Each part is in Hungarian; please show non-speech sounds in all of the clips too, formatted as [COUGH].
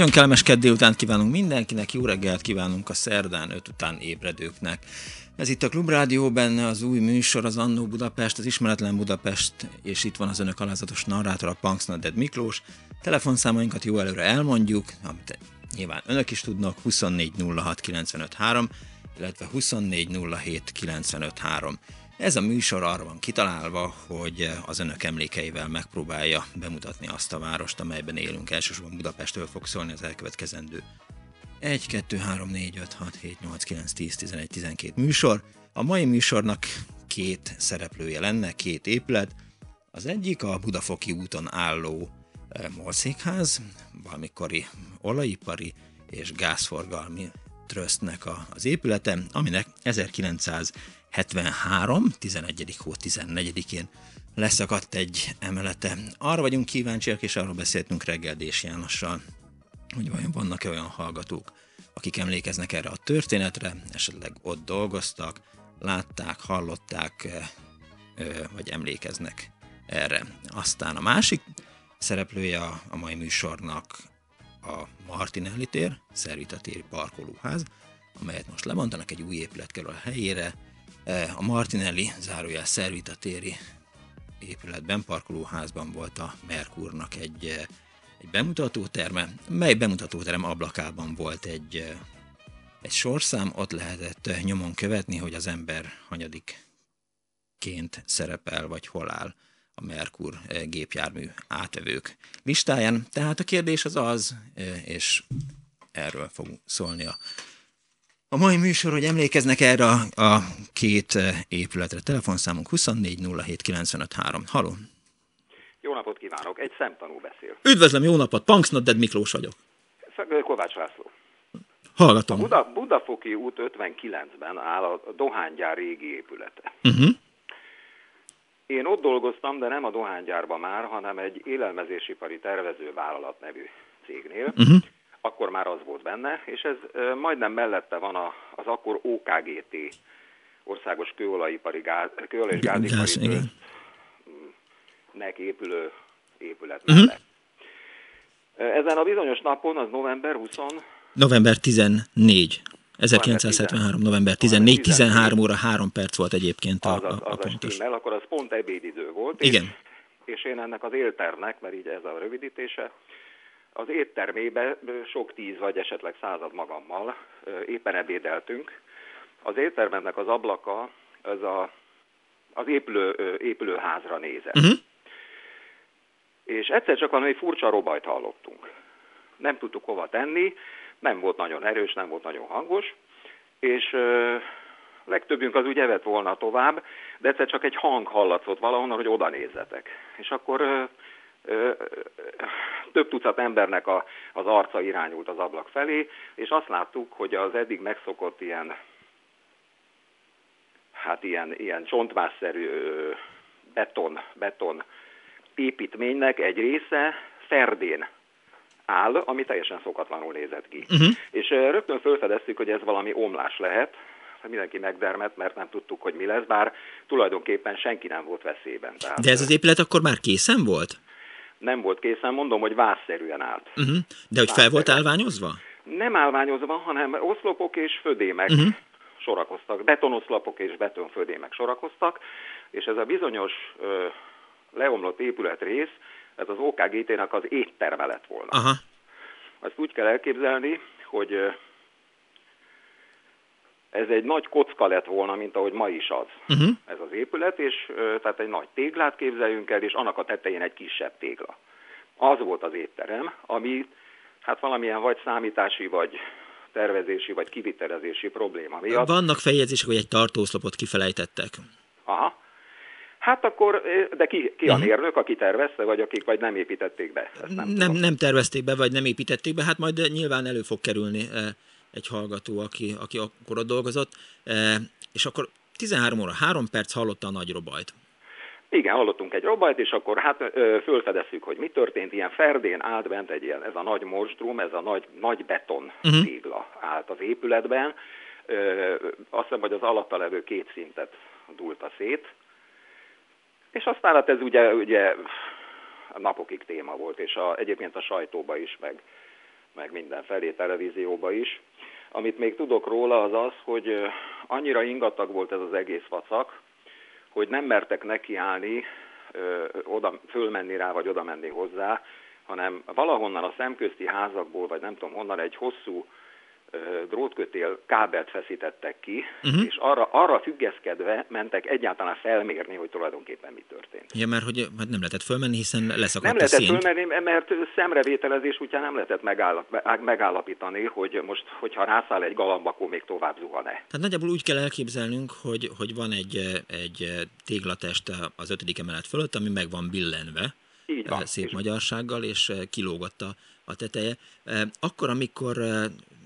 Nagyon kellemes kedd délután kívánunk mindenkinek, jó reggelt kívánunk a szerdán 5 után ébredőknek. Ez itt a Klubrádió, benne az új műsor, az Annó Budapest, az ismeretlen Budapest, és itt van az önök alázatos narrátor, a Punks Dead Miklós. Telefonszámainkat jó előre elmondjuk, amit nyilván önök is tudnak, 2406953, illetve 2407953. Ez a műsor arra van kitalálva, hogy az önök emlékeivel megpróbálja bemutatni azt a várost, amelyben élünk. Elsősorban Budapestről fog szólni az elkövetkezendő 1, 2, 3, 4, 5, 6, 7, 8, 9, 10, 11, 12 műsor. A mai műsornak két szereplője lenne, két épület. Az egyik a Budafoki úton álló eh, Molszékház, valamikori olajipari és gázforgalmi trösztnek az épülete, aminek 1900 73, 11. hó 14-én leszakadt egy emelete. Arra vagyunk kíváncsiak, és arról beszéltünk reggel Dés Jánossal, hogy vajon vannak-e olyan hallgatók, akik emlékeznek erre a történetre, esetleg ott dolgoztak, látták, hallották, vagy emlékeznek erre. Aztán a másik szereplője a mai műsornak a Martinelli tér, Szervitatéri parkolóház, amelyet most lebontanak, egy új épület kerül a helyére, E, a Martinelli zárójel szervitatéri épületben, parkolóházban volt a Merkurnak egy, e, egy bemutatóterme, mely bemutatóterem ablakában volt egy, e, egy sorszám, ott lehetett nyomon követni, hogy az ember hanyadikként szerepel, vagy hol áll a Merkur gépjármű átevők listáján. Tehát a kérdés az az, és erről fog szólni a a mai műsor, hogy emlékeznek erre a, a két eh, épületre. Telefonszámunk 24 07 95 3. Haló! Jó napot kívánok! Egy szemtanú beszél. Üdvözlöm, jó napot! Punksnodded Miklós vagyok. Kovács László. Hallgatom. A Buda, Budafoki út 59-ben áll a dohánygyár régi épülete. Uh-huh. Én ott dolgoztam, de nem a dohánygyárban már, hanem egy élelmezésipari tervezővállalat nevű cégnél. Uh-huh akkor már az volt benne, és ez majdnem mellette van a, az akkor OKGT, Országos Kőolajipari Gáz, Kőolaj és Gázipari nek épülő épület uh-huh. mellett. Ezen a bizonyos napon, az november 20... November 14. 1973. november 14, 13 óra 3 perc volt egyébként a, a, a pontos. Stimmel, akkor az pont ebédidő volt. Igen. És, és én ennek az élternek, mert így ez a rövidítése, az éttermébe sok tíz vagy esetleg század magammal éppen ebédeltünk. Az éttermemnek az ablaka az a, az épülő, épülőházra nézett. Uh-huh. És egyszer csak valami furcsa robajt hallottunk. Nem tudtuk hova tenni, nem volt nagyon erős, nem volt nagyon hangos, és ö, legtöbbünk az úgy evett volna tovább, de egyszer csak egy hang hallatszott valahonnan, hogy oda nézzetek. És akkor ö, több tucat embernek a, az arca irányult az ablak felé, és azt láttuk, hogy az eddig megszokott ilyen, hát ilyen, ilyen csontvásszerű beton, beton építménynek egy része ferdén áll, ami teljesen szokatlanul nézett ki. Uh-huh. És rögtön felfedeztük, hogy ez valami omlás lehet, mindenki megdermet, mert nem tudtuk, hogy mi lesz, bár tulajdonképpen senki nem volt veszélyben. Tehát, De ez az épület akkor már készen volt? nem volt készen, mondom, hogy vászszerűen állt. Uh-huh. De hogy fel volt állványozva? Nem állványozva, hanem oszlopok és födémek uh-huh. sorakoztak, betonoszlopok és betonfödémek sorakoztak, és ez a bizonyos ö, leomlott épületrész, ez az OKGT-nak az étterme lett volna. Aha. Azt úgy kell elképzelni, hogy ez egy nagy kocka lett volna, mint ahogy ma is az. Uh-huh. Ez az épület, és tehát egy nagy téglát képzeljünk el, és annak a tetején egy kisebb tégla. Az volt az étterem, ami hát valamilyen vagy számítási, vagy tervezési, vagy kivitelezési probléma miatt. Vannak feljegyzések, hogy egy tartószlopot kifelejtettek. Aha. Hát akkor, de ki, ki a uh-huh. mérnök, aki tervezte, vagy akik vagy nem építették be? Ezt nem, nem, nem tervezték be, vagy nem építették be, hát majd nyilván elő fog kerülni egy hallgató, aki, aki akkor ott dolgozott, és akkor 13 óra, 3 perc hallotta a nagy robajt. Igen, hallottunk egy robajt, és akkor hát fölfedezzük, hogy mi történt. Ilyen ferdén állt bent egy ilyen, ez a nagy monstrum, ez a nagy, nagy beton uh-huh. tégla állt az épületben. Ö, azt hiszem, hogy az alatta levő két szintet dúlta szét. És aztán hát ez ugye, ugye napokig téma volt, és a, egyébként a sajtóba is, meg, meg mindenfelé, televízióba is. Amit még tudok róla az az, hogy annyira ingatag volt ez az egész vacak, hogy nem mertek nekiállni, oda, fölmenni rá, vagy oda menni hozzá, hanem valahonnan a szemközti házakból, vagy nem tudom honnan egy hosszú drótkötél kábelt feszítettek ki, uh-huh. és arra, arra függeszkedve mentek egyáltalán felmérni, hogy tulajdonképpen mi történt. Ja, mert hogy mert nem lehetett fölmenni, hiszen leszakadt Nem lehetett szint. fölmenni, mert szemrevételezés útján nem lehetett megállap, megállapítani, hogy most, hogyha rászáll egy galamb, akkor még tovább zuhan-e. Tehát nagyjából úgy kell elképzelnünk, hogy, hogy van egy, egy téglatest az ötödik emelet fölött, ami meg van billenve, Így van. szép és magyarsággal, és kilógott a, a teteje. Akkor, amikor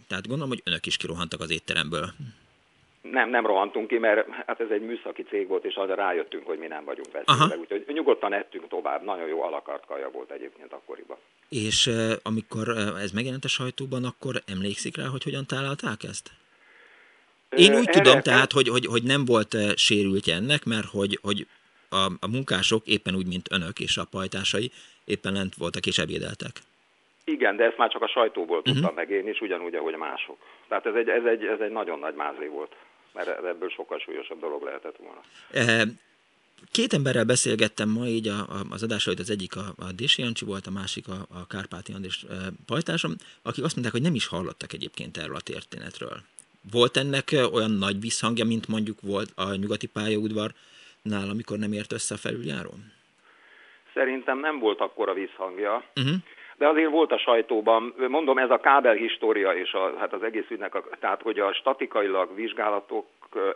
tehát gondolom, hogy önök is kirohantak az étteremből. Nem, nem rohantunk ki, mert hát ez egy műszaki cég volt, és arra rájöttünk, hogy mi nem vagyunk veszélyben. Úgyhogy nyugodtan ettünk tovább. Nagyon jó alakart kaja volt egyébként akkoriban. És amikor ez megjelent a sajtóban, akkor emlékszik rá, hogy hogyan találták ezt? Én úgy Erre tudom tehát, hogy, hogy, hogy nem volt sérültje ennek, mert hogy, hogy a, a munkások éppen úgy, mint önök és a pajtásai éppen lent voltak és ebédeltek. Igen, de ezt már csak a sajtóból uh-huh. tudtam meg én is, ugyanúgy, ahogy mások. Tehát ez egy, ez egy, ez egy nagyon nagy mázli volt, mert ebből sokkal súlyosabb dolog lehetett volna. Két emberrel beszélgettem ma így a, a, az adás előtt, az egyik a, a Dési Jancsi volt, a másik a, a Kárpáti Andrés e, pajtásom, akik azt mondták, hogy nem is hallottak egyébként erről a történetről. Volt ennek olyan nagy visszhangja, mint mondjuk volt a nyugati pályaudvarnál, amikor nem ért össze a felüljáró? Szerintem nem volt akkora visszhangja. Uh-huh de azért volt a sajtóban, mondom, ez a kábel história és a, hát az egész ügynek, a, tehát hogy a statikailag vizsgálatok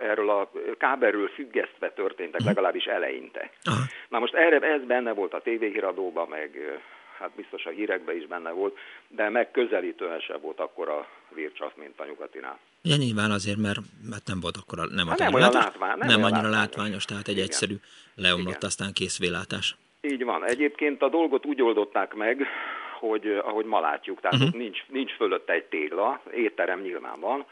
erről a kábelről függesztve történtek, legalábbis eleinte. Aha. Na most erre ez benne volt a tévéhíradóban, meg hát biztos a hírekben is benne volt, de megközelítően sem volt akkor a vircsasz, mint a nyugatinál. Ja, nyilván azért, mert, mert nem volt akkor, nem, hát nem, olyan látvány, nem, nem annyira látványos, látványos, tehát egy Igen. egyszerű leomlott, Igen. aztán kész vélátás. Így van. Egyébként a dolgot úgy oldották meg, hogy ahogy ma látjuk, tehát uh-huh. ott nincs, nincs fölött egy tégla, étterem nyilván van,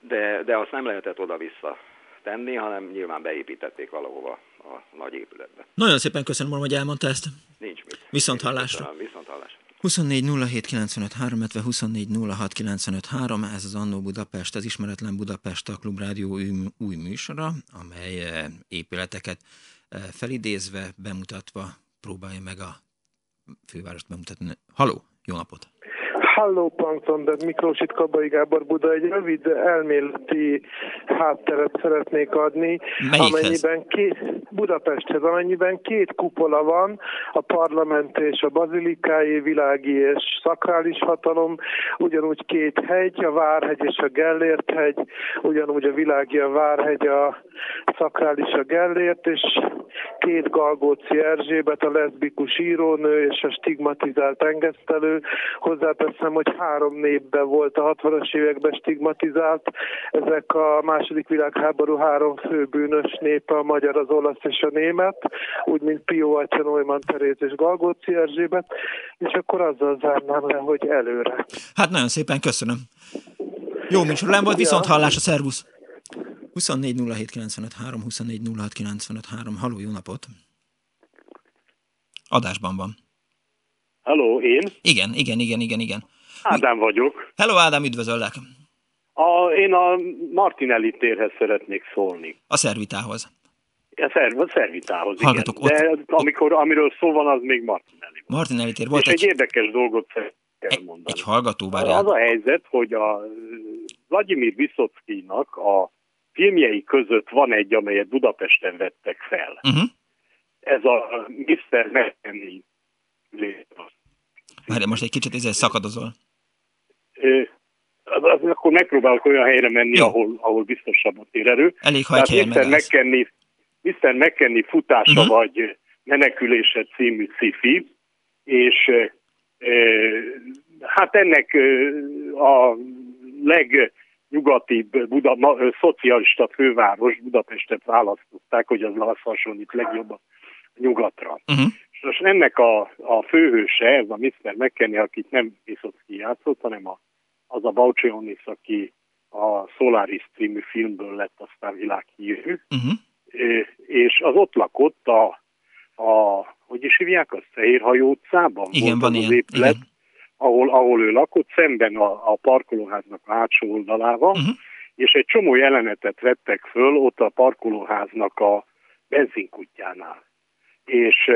de, de azt nem lehetett oda-vissza tenni, hanem nyilván beépítették valahova a nagy épületbe. Nagyon szépen köszönöm, hogy elmondta ezt. Nincs mit. Viszont hallásra. Viszont hallásra. 24 07 95 3, 24 06 95 3, ez az Annó Budapest, az Ismeretlen Budapest a Klubrádió új, új műsora, amely épületeket felidézve, bemutatva próbálja meg a fővárost bemutatni. Haló, jó napot! Halló Plankton, de Miklós itt Kabai Gábor Buda. Egy rövid elméleti hátteret szeretnék adni. Melyikhez? Amennyiben két, Budapesthez, amennyiben két kupola van, a parlament és a bazilikáé, világi és szakrális hatalom, ugyanúgy két hegy, a Várhegy és a Gellért hegy, ugyanúgy a világi a Várhegy, a szakrális a Gellért, és két Galgóci Erzsébet, a leszbikus írónő és a stigmatizált engesztelő. Hozzáteszem hogy három népben volt a 60-as években stigmatizált. Ezek a második világháború három főbűnös népe, a magyar, az olasz és a német, úgy, mint Pio Atya, Neumann Teréz és Galgóci Erzsébet, és akkor azzal zárnám le, hogy előre. Hát nagyon szépen köszönöm. Jó műsor, nem volt viszont hallás a szervusz. 24 07 95 3, 24 06 95 3. Haló, jó napot! Adásban van. Halló, én? Igen, igen, igen, igen, igen. Ádám vagyok. Hello Ádám, üdvözöllek. A, én a Martinelli térhez szeretnék szólni. A szervitához. A, szerv, a szervitához, Hallgatok, igen. Ott, De amikor, amiről szó van, az még Martinelli. Martinelli tér volt És egy, egy érdekes dolgot kell mondani. Egy hallgató várjál. Az a helyzet, hogy a Vladimir Viszockinak a filmjei között van egy, amelyet Budapesten vettek fel. Uh-huh. Ez a Mr. McKenny. Várj, most egy kicsit ezzel szakadozol. Az, akkor megpróbálok olyan helyre menni, ahol, ahol biztosabbat ér erő. Elég, ha egy Mr. McKenny, Mr. McKenny futása uh-huh. vagy menekülése című cifi, és e, hát ennek a legnyugatibb Buda, ma, szocialista főváros Budapestet választották, hogy az az hasonlít legjobban nyugatra. Uh-huh. És most ennek a, a főhőse, ez a Mr. McKenny, akit nem Viszocki játszott, hanem a, az a Baucsionis, aki a Solaris című filmből lett aztán világhírű, uh-huh. és az ott lakott a, a hogy is hívják, a Szehérhajó utcában? Igen, van ilyen. Épület, igen. Ahol, ahol ő lakott, szemben a, a parkolóháznak a hátsó oldalával, uh-huh. és egy csomó jelenetet vettek föl ott a parkolóháznak a benzinkutyánál. És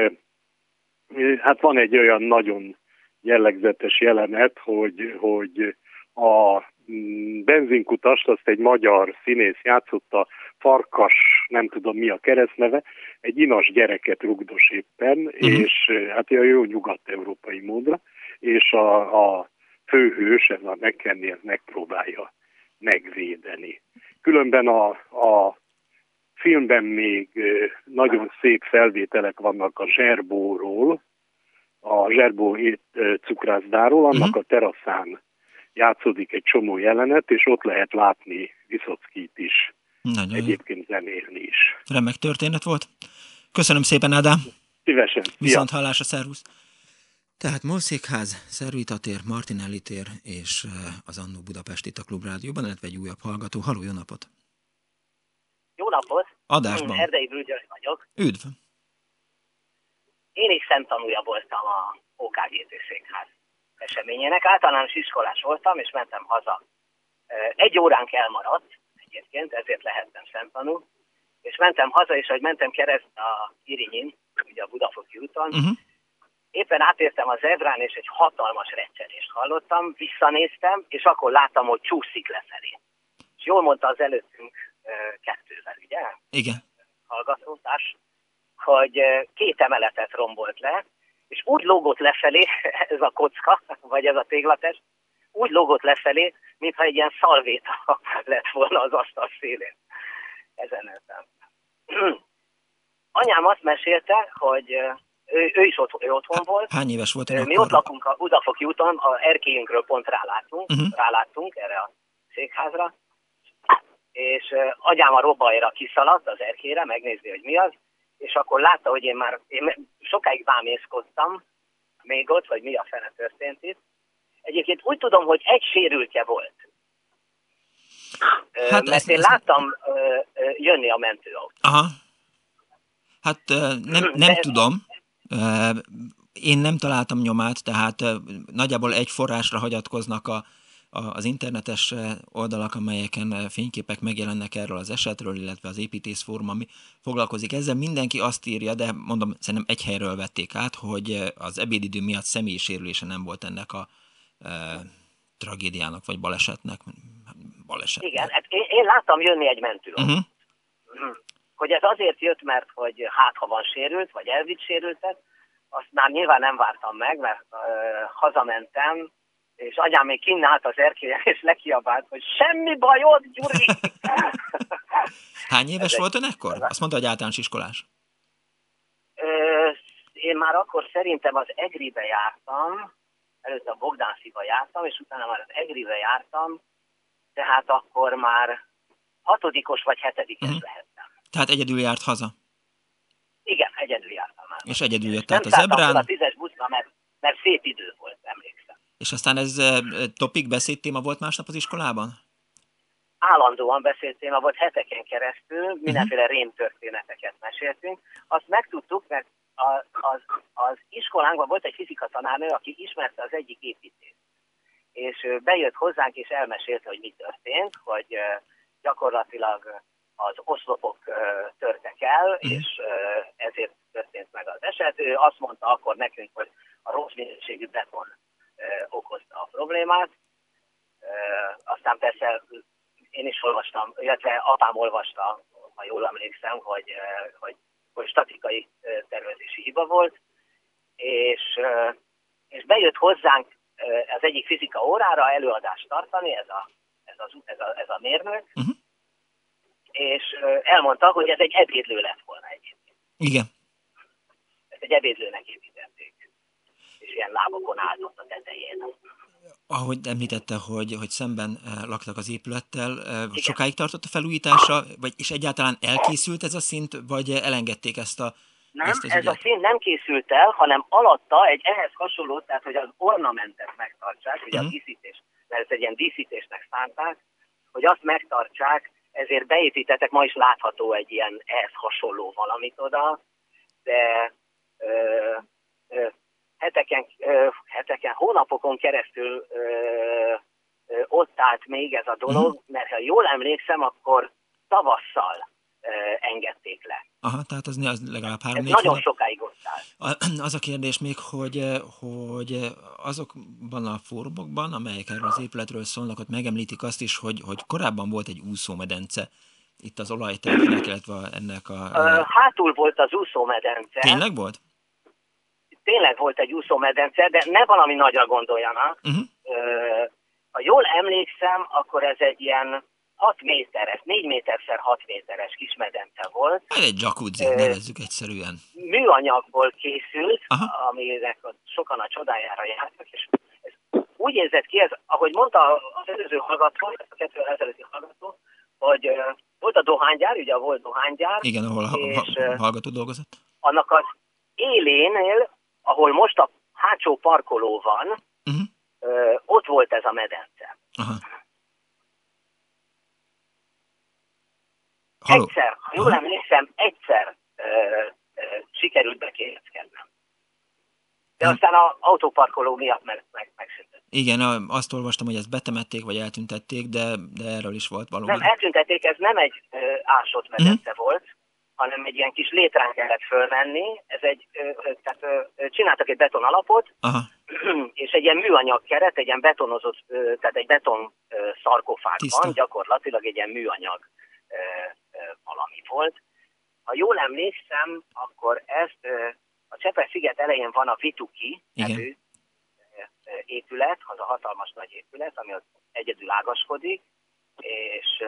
hát van egy olyan nagyon jellegzetes jelenet, hogy, hogy a mm, benzinkutast azt egy magyar színész játszotta, Farkas, nem tudom mi a keresztneve, egy inas gyereket rugdos éppen, uh-huh. és hát a jó nyugat-európai módra, és a, a főhős, ez a McKenny, ez megpróbálja megvédeni. Különben a, a filmben még nagyon szép felvételek vannak a zserbóról, a zserbó cukrászdáról, annak uh-huh. a teraszán játszódik egy csomó jelenet, és ott lehet látni Viszockit is. Nagyon Egyébként zenélni is. Remek történet volt. Köszönöm szépen, Ádám. Szívesen. Viszont hallásra, szervusz. Tehát Molszékház, Szervitatér, Martinelli tér és az Annó Budapest itt a Klubrádióban, illetve egy újabb hallgató. Haló, jó napot! Jó napot! Adásban. Erdei Brügyös vagyok. Üdv! Én is szemtanúja voltam a OKGT székház eseményének. Általános iskolás voltam, és mentem haza. Egy óránk elmaradt egyébként, ezért lehettem szemtanú. És mentem haza, és ahogy mentem keresztül a Irinyin, ugye a Budafoki úton, uh-huh. Éppen átértem az Evrán, és egy hatalmas recserést hallottam, visszanéztem, és akkor láttam, hogy csúszik lefelé. És jól mondta az előttünk kettővel, ugye? Igen. Hallgatótárs, hogy két emeletet rombolt le, és úgy lógott lefelé [LAUGHS] ez a kocka, vagy ez a téglates, úgy lógott lefelé, mintha egy ilyen szalvéta [LAUGHS] lett volna az asztal szélén. Ezen öltem. [CLEARS THROAT] Anyám azt mesélte, hogy ő, ő is ott, ő otthon volt. Hány éves volt? Mi akkor? ott lakunk a Budafoki úton, a erkélyünkről pont rálátunk, uh-huh. ráláttunk erre a székházra, és agyám a robajra kiszaladt az erkére, megnézni, hogy mi az, és akkor látta, hogy én már én sokáig bámészkodtam még ott, vagy mi a fene történt itt. Egyébként úgy tudom, hogy egy sérültje volt. Hát Mert ezt, én ezt... láttam jönni a mentőautó. Aha. Hát nem, nem De... tudom. Én nem találtam nyomát, tehát nagyjából egy forrásra hagyatkoznak a, az internetes oldalak, amelyeken fényképek megjelennek erről az esetről, illetve az építészfórum, ami foglalkozik ezzel. Mindenki azt írja, de mondom, szerintem egy helyről vették át, hogy az ebédidő miatt személyi sérülése nem volt ennek a e, tragédiának, vagy balesetnek. Baleset. Igen, hát én, én láttam jönni egy mentő. Uh-huh. Hogy ez azért jött, mert hogy hát ha van sérült, vagy elvitt sérültet, azt már nyilván nem vártam meg, mert uh, hazamentem, és anyám még kinn állt az erkélyen, [LAUGHS] és lekiabált, hogy semmi bajod, Gyuri! [LAUGHS] Hány éves Ez volt ön ekkor? Azt mondta, hogy általános iskolás. Én már akkor szerintem az Egribe jártam, előtte a Bogdánsziba jártam, és utána már az Egribe jártam, tehát akkor már hatodikos vagy hetedikes uh-huh. lehettem. Tehát egyedül járt haza? Igen, egyedül jártam már. És egyedül jött át az Ebrán? A tízes buszra, mert, mert szép idő volt, emlékszem. És aztán ez topik beszédtéma volt másnap az iskolában? Állandóan beszédtéma volt heteken keresztül, mhm. mindenféle rémtörténeteket meséltünk. Azt megtudtuk, mert az, az, az iskolánkban volt egy fizika tanárnő, aki ismerte az egyik építést. És bejött hozzánk, és elmesélte, hogy mi történt, hogy gyakorlatilag az oszlopok törtek el, uh-huh. és ezért történt meg az eset. Ő azt mondta akkor nekünk, hogy a rossz minőségű beton okozta a problémát. Aztán persze én is olvastam, illetve apám olvasta, ha jól emlékszem, hogy, hogy, hogy statikai tervezési hiba volt, és, és bejött hozzánk az egyik fizika órára előadást tartani, ez a, ez a, ez a, ez a mérnök, uh-huh. És elmondta, hogy ez egy ebédlő lett volna egyébként. Igen. Ezt egy ebédlőnek építették, és ilyen lábokon álltott a tetején ahogy említette, hogy, hogy szemben laktak az épülettel, Igen. sokáig tartott a felújítása, vagy és egyáltalán elkészült ez a szint, vagy elengedték ezt a nem, ez ügyet? a szint nem készült el, hanem alatta egy ehhez hasonló, tehát hogy az ornamentet megtartsák, ugye uh-huh. a mhm. díszítés, mert ez egy ilyen díszítésnek szánták, hogy azt megtartsák, ezért beépítettek, ma is látható egy ilyen ehhez hasonló valamit oda, de ö, ö, heteken, heteken, hónapokon keresztül ott állt még ez a dolog, uh-huh. mert ha jól emlékszem, akkor tavasszal engedték le. Aha, tehát az, az legalább három négy Nagyon sokáig áll. Az a kérdés még, hogy, hogy azokban a fórumokban, amelyek erről az épületről szólnak, ott megemlítik azt is, hogy, hogy korábban volt egy úszómedence itt az olajtervnek, illetve ennek a... Hátul volt az úszómedence. Tényleg volt? tényleg volt egy úszómedence, de ne valami nagyra gondoljanak. Uh-huh. Ha jól emlékszem, akkor ez egy ilyen 6 méteres, 4 méterszer 6 méteres kis medence volt. Ez egy jacuzzi, uh, nevezzük egyszerűen. Műanyagból készült, Aha. aminek sokan a csodájára jártak, és ez úgy érzett ki, ez, ahogy mondta az előző hallgató, a kettő ezelőtti hallgató, hogy uh, volt a dohánygyár, ugye volt dohánygyár. Igen, ahol és, ha, hallgató dolgozott. Annak az élénél ahol most a hátsó parkoló van, uh-huh. ö, ott volt ez a medence. Aha. Halló. Egyszer, ha jól emlékszem, egyszer ö, ö, sikerült bekérdezkednem. De hm. aztán az autóparkoló miatt meg, meg, megszűnt. Igen, azt olvastam, hogy ezt betemették, vagy eltüntették, de, de erről is volt valóban. Nem, eltüntették, ez nem egy ö, ásott medence uh-huh. volt, hanem egy ilyen kis létrán kellett fölmenni. Ez egy, tehát csináltak egy beton alapot, Aha. [CLEARS THROAT] és egy ilyen műanyag keret, egy ilyen betonozott, tehát egy beton szarkofágban, gyakorlatilag egy ilyen műanyag valami volt. Ha jól emlékszem, akkor ezt a Csepel-sziget elején van a Vituki nevű épület, az a hatalmas nagy épület, ami az egyedül ágaskodik, és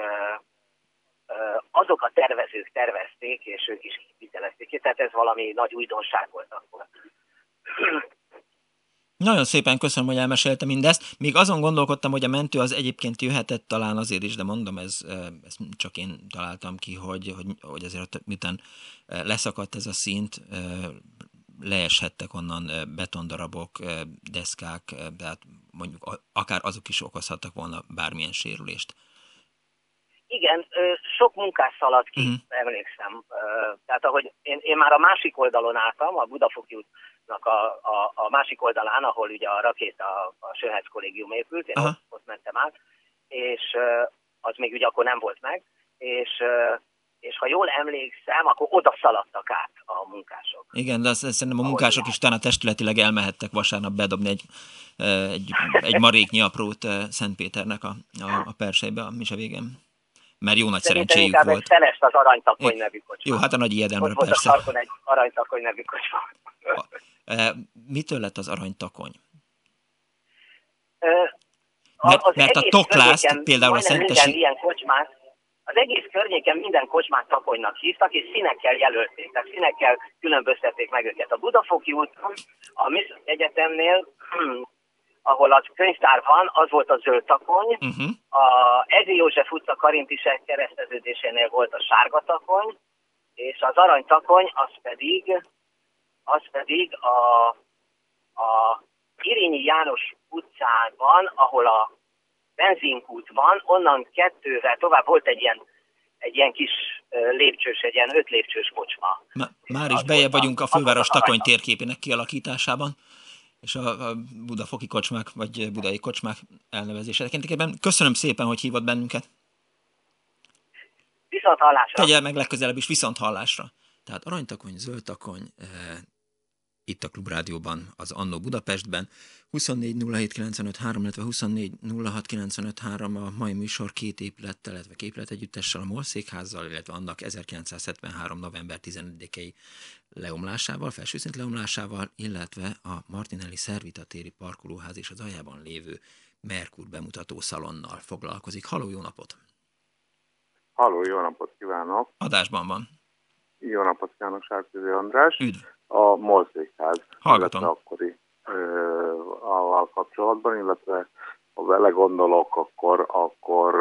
azok a tervezők tervezték, és ők is kivitelezték, tehát ez valami nagy újdonság volt akkor. Nagyon szépen köszönöm, hogy elmesélte mindezt. Még azon gondolkodtam, hogy a mentő az egyébként jöhetett talán azért is, de mondom, ez, ez csak én találtam ki, hogy, hogy, hogy azért miután leszakadt ez a szint, leeshettek onnan betondarabok, deszkák, tehát mondjuk akár azok is okozhattak volna bármilyen sérülést. Igen, sok munkás szaladt ki, uh-huh. emlékszem. Tehát ahogy én, én már a másik oldalon álltam, a Budafoki útnak a, a, a másik oldalán, ahol ugye a rakéta, a, Sőhec kollégium épült, én ott, ott mentem át, és az még ugye akkor nem volt meg, és és ha jól emlékszem, akkor oda szaladtak át a munkások. Igen, de azt szerintem a munkások is talán testületileg elmehettek vasárnap bedobni egy, egy, egy maréknyi aprót Szentpéternek a, a, a persejbe a mise végén mert jó nagy szerencséjük volt. Szeles az aranytakony nevű kocsma. Jó, hát a nagy ijedemre persze. Ott a sarkon egy aranytakony nevű kocsma. Mitől lett az aranytakony? Mert, mert a toklászt például a szentesi... Ilyen kocsmát, az egész környéken minden kocsmát takonynak hívtak, és színekkel jelölték, tehát színekkel különböztették meg őket. A Budafoki úton, a Miss Egyetemnél [CLEARS THROAT] ahol a könyvtár van, az volt a zöld takony. Uh-huh. A Edi József utca karintisek kereszteződésénél volt a sárga takony, és az arany takony az pedig, az pedig a, a Irényi János utcában, ahol a benzinkút van, onnan kettővel tovább volt egy ilyen, egy ilyen kis lépcsős, egy ilyen öt lépcsős kocsma. Már is bejebb vagyunk a főváros takony térképének kialakításában és a, a budafoki kocsmák, vagy budai kocsmák elnevezése tekintetében. Köszönöm szépen, hogy hívott bennünket. Viszont hallásra. Tegye meg legközelebb is viszont hallásra. Tehát aranytakony, zöldtakony, itt a Klubrádióban, az Annó Budapestben. 24 illetve 24 a mai műsor két épülettel, illetve képletegyüttessel, a Molszékházzal, illetve annak 1973. november 11-i leomlásával, felsőszint leomlásával, illetve a Martinelli Szervita téri parkolóház és az aljában lévő Merkur bemutató szalonnal foglalkozik. Haló, jó napot! Haló, jó napot kívánok! Adásban van. Jó napot kívánok, Sárközi András. Üdv! A Molszékház. Hallgatom. akkori a kapcsolatban, illetve ha vele gondolok, akkor, akkor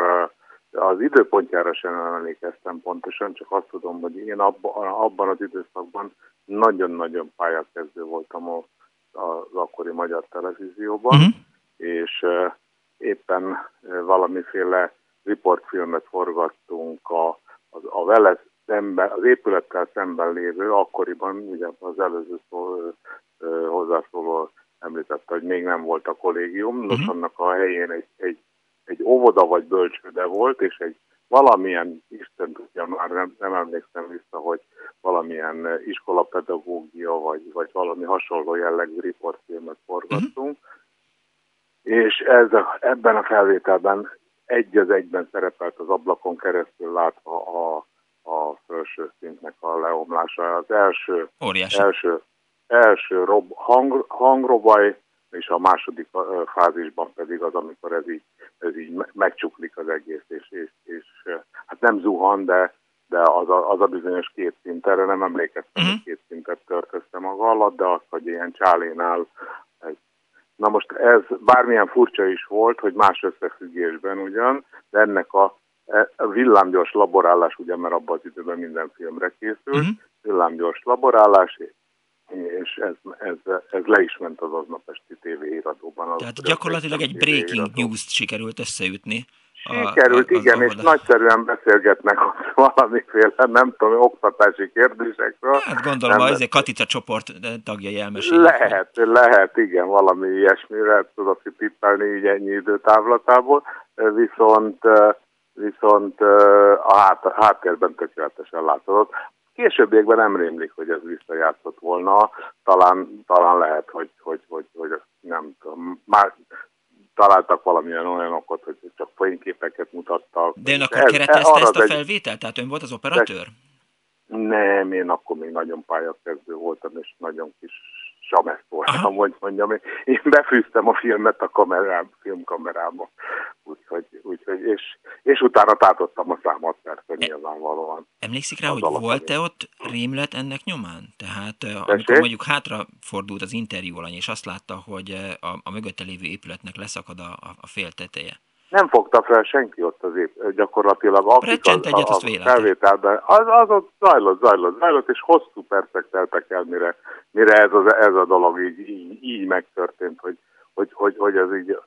az időpontjára sem emlékeztem pontosan, csak azt tudom, hogy én abban, abban az időszakban nagyon-nagyon pályakezdő voltam az akkori magyar televízióban, uh-huh. és éppen valamiféle riportfilmet forgattunk a, a, a vele szemben, az épülettel szemben lévő, akkoriban, ugye az előző szó, ö, hozzászóló említette, hogy még nem volt a kollégium, uh-huh. nos annak a helyén egy, egy, egy óvoda vagy bölcsőde volt, és egy valamilyen, Isten tudja, már nem, nem emlékszem vissza, hogy valamilyen iskolapedagógia, vagy, vagy valami hasonló jellegű riportfilmet forgattunk, uh-huh. és ez ebben a felvételben egy az egyben szerepelt az ablakon keresztül látva a, a felső szintnek a leomlása. Az első, Óriási. első, első rob, hang, hangrobaj, és a második fázisban pedig az, amikor ez így, ez így megcsuklik az egész, és, és, és hát nem zuhan, de, de az, a, az a bizonyos két szint, erre nem emlékeztem, uh-huh. két szintet törtözte maga alatt, de az, hogy ilyen csálénál ez Na most ez bármilyen furcsa is volt, hogy más összefüggésben ugyan, de ennek a villámgyors laborálás, ugye, mert abban az időben minden filmre készült, uh-huh. villámgyors laborálás, és ez, ez, ez le is ment az aznap esti tévéiradóban. Tehát gyakorlatilag egy breaking news-t sikerült összeütni. Sikerült, a, igen, és nagyszerűen beszélgetnek [LAUGHS] valamiféle, nem tudom, oktatási kérdésekről. Hát gondolom, nem, egy Katica csoport tagjai elmesélik. Lehet, lehet, igen, valami ilyesmire tudok tippelni így ennyi időtávlatából, viszont, viszont a hát, háttérben tökéletesen látszott. Későbbiekben nem rémlik, hogy ez visszajátszott volna, talán, talán lehet, hogy, hogy, hogy, hogy nem tudom, már találtak valamilyen olyan okot, hogy csak fényképeket mutattak. De ön akkor ez, keretezte ez, ezt a felvételt? Tehát ön volt az operatőr? Nem, én akkor még nagyon pályakezdő voltam, és nagyon kis samesz voltam, hogy mondjam. Én befűztem a filmet a kamerám, filmkamerába, úgyhogy, úgyhogy és, és utána tátottam a számot, persze e nyilvánvalóan. Emlékszik rá, hogy volt-e ott rémlet ennek nyomán? Tehát Tessék? amikor mondjuk hátrafordult az interjú alany, és azt látta, hogy a, a mögötte lévő épületnek leszakad a, a, a fél teteje. Nem fogta fel senki ott az ép, gyakorlatilag akik az, egyet, a, a felvételben. Az, az ott zajlott, zajlott, zajlott, és hosszú percek teltek el, mire, mire ez, az, ez a dolog így, így, így megtörtént, hogy, hogy, hogy, hogy ez így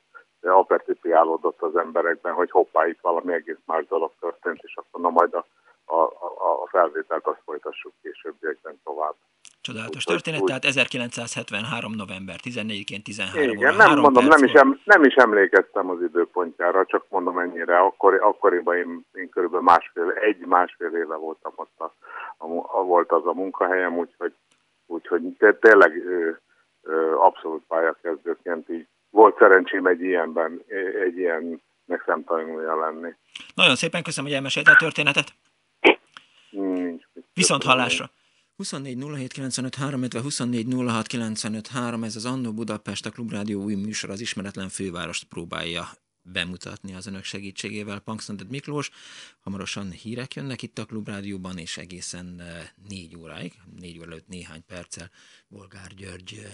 apertipiálódott az emberekben, hogy hoppá, itt valami egész más dolog történt, és akkor na majd a, a, a, a felvételt azt folytassuk későbbiekben tovább. Csodálatos történet, úgy, tehát 1973. november 14-én 13 Igen, óra, nem mondom, nem is, em, nem is emlékeztem az időpontjára, csak mondom ennyire. Akkori, akkoriban én, én körülbelül másfél, egy-másfél éve voltam ott, a, a, a, volt az a munkahelyem, úgyhogy, úgyhogy tényleg ö, ö, abszolút pályakezdőként így volt szerencsém egy ilyenben, egy ilyen megszemtanulja lenni. Nagyon szépen köszönöm, hogy elmesélte a történetet. Viszont hallásra. 24 illetve 24 ez az Annó Budapest, a Klubrádió új műsor, az ismeretlen fővárost próbálja bemutatni az önök segítségével. Punksnoded Miklós, hamarosan hírek jönnek itt a Klubrádióban, és egészen eh, négy óráig, négy óra előtt néhány perccel Bolgár György eh,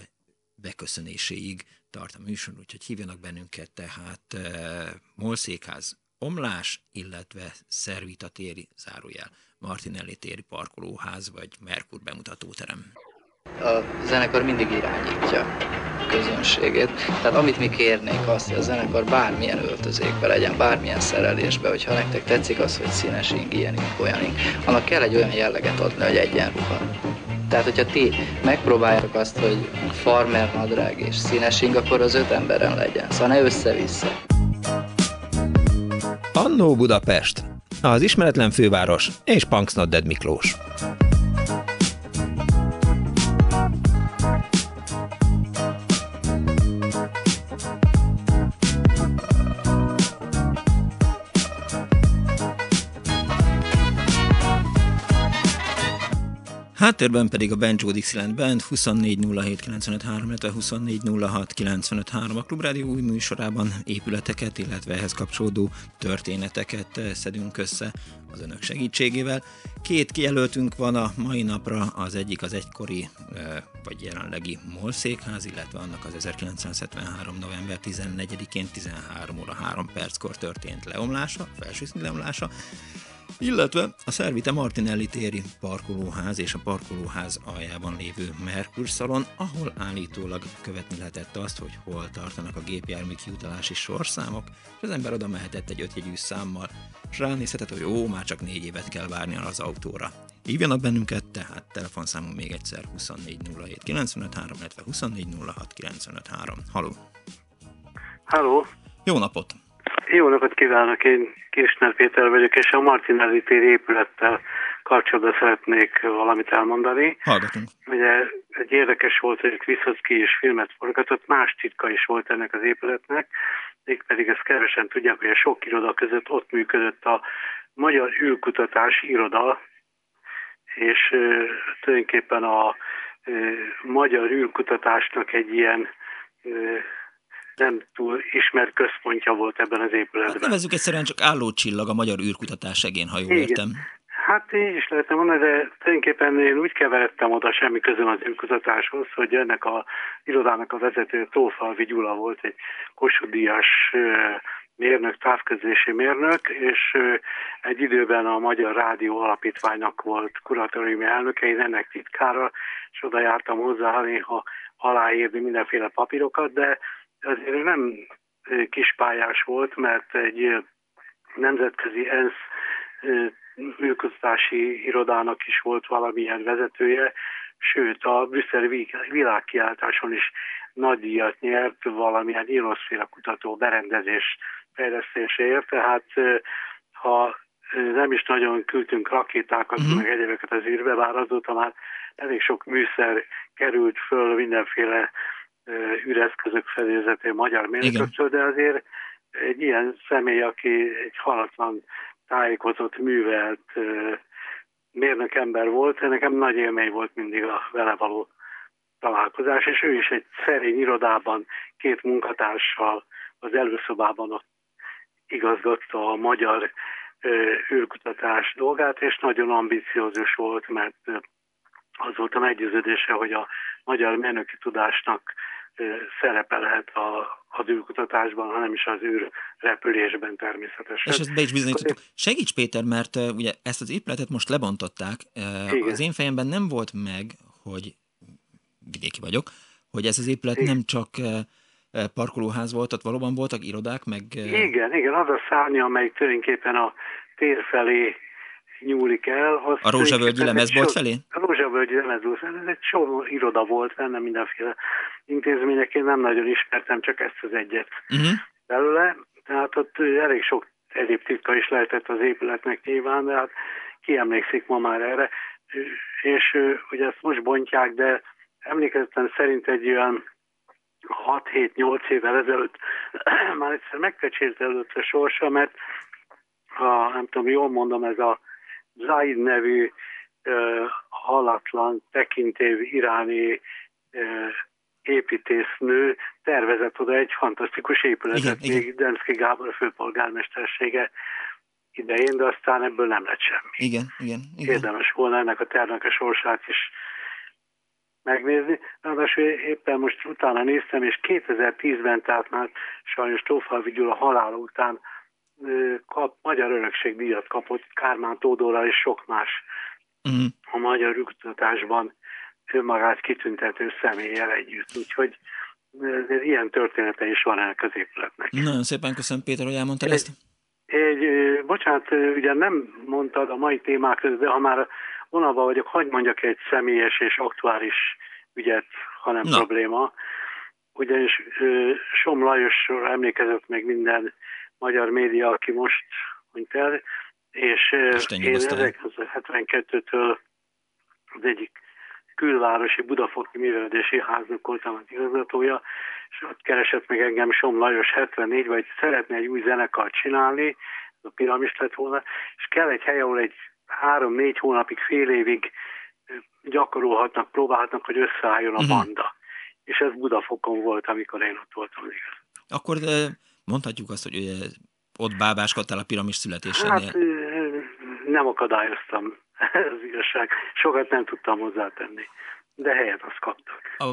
beköszönéséig tart a műsor, úgyhogy hívjanak bennünket, tehát e, Molszékház omlás, illetve Szervita téri zárójel, Martinelli téri parkolóház, vagy Merkur bemutatóterem. A zenekar mindig irányítja a közönségét. Tehát amit mi kérnénk azt, hogy a zenekar bármilyen öltözékbe legyen, bármilyen szerelésbe, hogyha nektek tetszik az, hogy színes ing, ilyen ing, olyan ing, annak kell egy olyan jelleget adni, hogy egyenruha. Tehát, hogyha ti megpróbáljátok azt, hogy farmer nadrág és színes ing, akkor az öt emberen legyen. Szóval ne össze-vissza. Annó Budapest, az ismeretlen főváros és Punksnodded Miklós. Háttérben pedig a Banjo Dixieland Band 2407953, illetve 2406953 a Klubrádió új műsorában épületeket, illetve ehhez kapcsolódó történeteket szedünk össze az önök segítségével. Két kijelöltünk van a mai napra, az egyik az egykori vagy jelenlegi MOL székház, illetve annak az 1973. november 14-én 13 óra 3 perckor történt leomlása, felsőszint leomlása, illetve a Szervite Martinelli téri parkolóház és a parkolóház aljában lévő Merkur szalon, ahol állítólag követni lehetett azt, hogy hol tartanak a gépjármű kiutalási sorszámok, és az ember oda mehetett egy ötjegyű számmal, és ránézhetett, hogy ó, már csak négy évet kell várni az autóra. Hívjanak bennünket, tehát telefonszámunk még egyszer 2407 953, illetve 2406 953. Haló! Halló! Jó napot! Jó napot kívánok, én Kirchner Péter vagyok, és a Martinelli tér épülettel kapcsolatban szeretnék valamit elmondani. Hallgatunk. Ugye egy érdekes volt, hogy Viszocki is filmet forgatott, más titka is volt ennek az épületnek, mégpedig ezt kevesen tudják, hogy a sok iroda között ott működött a Magyar űrkutatási Iroda, és uh, tulajdonképpen a uh, magyar űrkutatásnak egy ilyen uh, nem túl ismert központja volt ebben az épületben. Hát nevezzük egyszerűen csak állócsillag a magyar űrkutatás segén, ha jól Igen. értem. Hát így is lehetne mondani, de tulajdonképpen én úgy keveredtem oda semmi közön az űrkutatáshoz, hogy ennek a irodának a vezető Tófalvi Gyula volt egy kosudíjas mérnök, távközlési mérnök, és egy időben a Magyar Rádió Alapítványnak volt kuratóriumi elnöke, én ennek titkára, és oda jártam hozzá néha aláírni mindenféle papírokat, de azért nem kispályás volt, mert egy nemzetközi ENSZ űrkutatási irodának is volt valamilyen vezetője, sőt a brüsszeli világkiáltáson is nagy díjat nyert valamilyen írószféle kutató berendezés fejlesztéséért, tehát ha nem is nagyon küldtünk rakétákat, mm. meg egyébeket az űrbe, bár azóta már elég sok műszer került föl mindenféle üreszközök fedélzetén magyar mérnököktől, de azért egy ilyen személy, aki egy halatlan tájékozott, művelt mérnök ember volt, nekem nagy élmény volt mindig a vele való találkozás, és ő is egy szerény irodában két munkatársal az előszobában ott igazgatta a magyar űrkutatás dolgát, és nagyon ambiciózus volt, mert az volt a meggyőződése, hogy a magyar mérnöki tudásnak szerepe lehet a, az űrkutatásban, hanem is az űr repülésben természetesen. És ezt be is bizonyítottuk. Segíts Péter, mert uh, ugye ezt az épületet most lebontották. Uh, az én fejemben nem volt meg, hogy vidéki vagyok, hogy ez az épület igen. nem csak uh, parkolóház volt, ott valóban voltak irodák, meg... Igen, igen, az a szárnya, amely tulajdonképpen a tér felé nyúlik el. Az a Rózsavölgyi lemezbolt felé? A Rózsavölgyi lemezbolt felé. Ez egy sor iroda volt benne, mindenféle intézmények. Én nem nagyon ismertem, csak ezt az egyet uh-huh. belőle. Tehát ott elég sok egyéb titka is lehetett az épületnek nyilván, de hát ki emlékszik ma már erre. És ugye ezt most bontják, de emlékezetem szerint egy olyan 6-7-8 évvel ezelőtt [CLEARS THROAT] már egyszer megpecsért előtt a sorsa, mert ha nem tudom, jól mondom, ez a Zaid nevű uh, halatlan tekintév iráni uh, építésznő tervezett oda egy fantasztikus épületet, igen, még Denszki Gábor főpolgármestersége idején, de aztán ebből nem lett semmi. Igen, igen, igen. Érdemes volna ennek a tervnek a sorsát is megnézni. Ráadásul éppen most utána néztem, és 2010-ben, tehát már sajnos Tófalvi Gyula halála után kap, Magyar Örökség díjat kapott Kármán Tódóra és sok más uh-huh. a magyar üktatásban önmagát kitüntető személlyel együtt. Úgyhogy ilyen története is van ennek az épületnek. Nagyon szépen köszönöm Péter, hogy elmondtad egy, ezt. Egy, bocsánat, ugye nem mondtad a mai témák között, de ha már vonalban vagyok, hagyd mondjak egy személyes és aktuális ügyet, ha nem Na. probléma. Ugyanis Som Lajosról emlékezett meg minden magyar média, aki most hunyt el, és Isten én 1972-től az egyik külvárosi Budafoki Művelődési Háznak voltam az igazgatója, és ott keresett meg engem Som Lajos 74, vagy szeretne egy új zenekart csinálni, ez a piramis lett volna, és kell egy hely, ahol egy három-négy hónapig, fél évig gyakorolhatnak, próbálhatnak, hogy összeálljon a uh-huh. banda. És ez Budafokon volt, amikor én ott voltam. Akkor mondhatjuk azt, hogy ott bábáskodtál a piramis születésénél? Hát nem akadályoztam, [LAUGHS] ez igazság. Sokat nem tudtam hozzátenni, de helyet azt kaptak. A,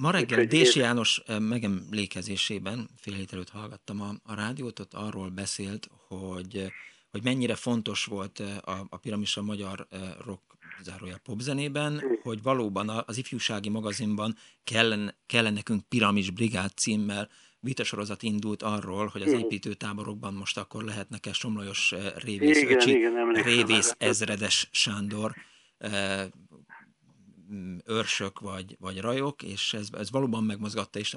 ma reggel Dési János megemlékezésében, fél hét előtt hallgattam a, a rádiót, ott arról beszélt, hogy hogy mennyire fontos volt a, a piramis a magyar rock zárója popzenében, mm. hogy valóban az ifjúsági magazinban kellene, kellene nekünk Piramis Brigád címmel vitasorozat indult arról, hogy az építőtáborokban most akkor lehetnek-e Somlajos Révész igen, öcsi, igen, Révész ezredes Sándor őrsök vagy, vagy rajok, és ez, ez valóban megmozgatta, és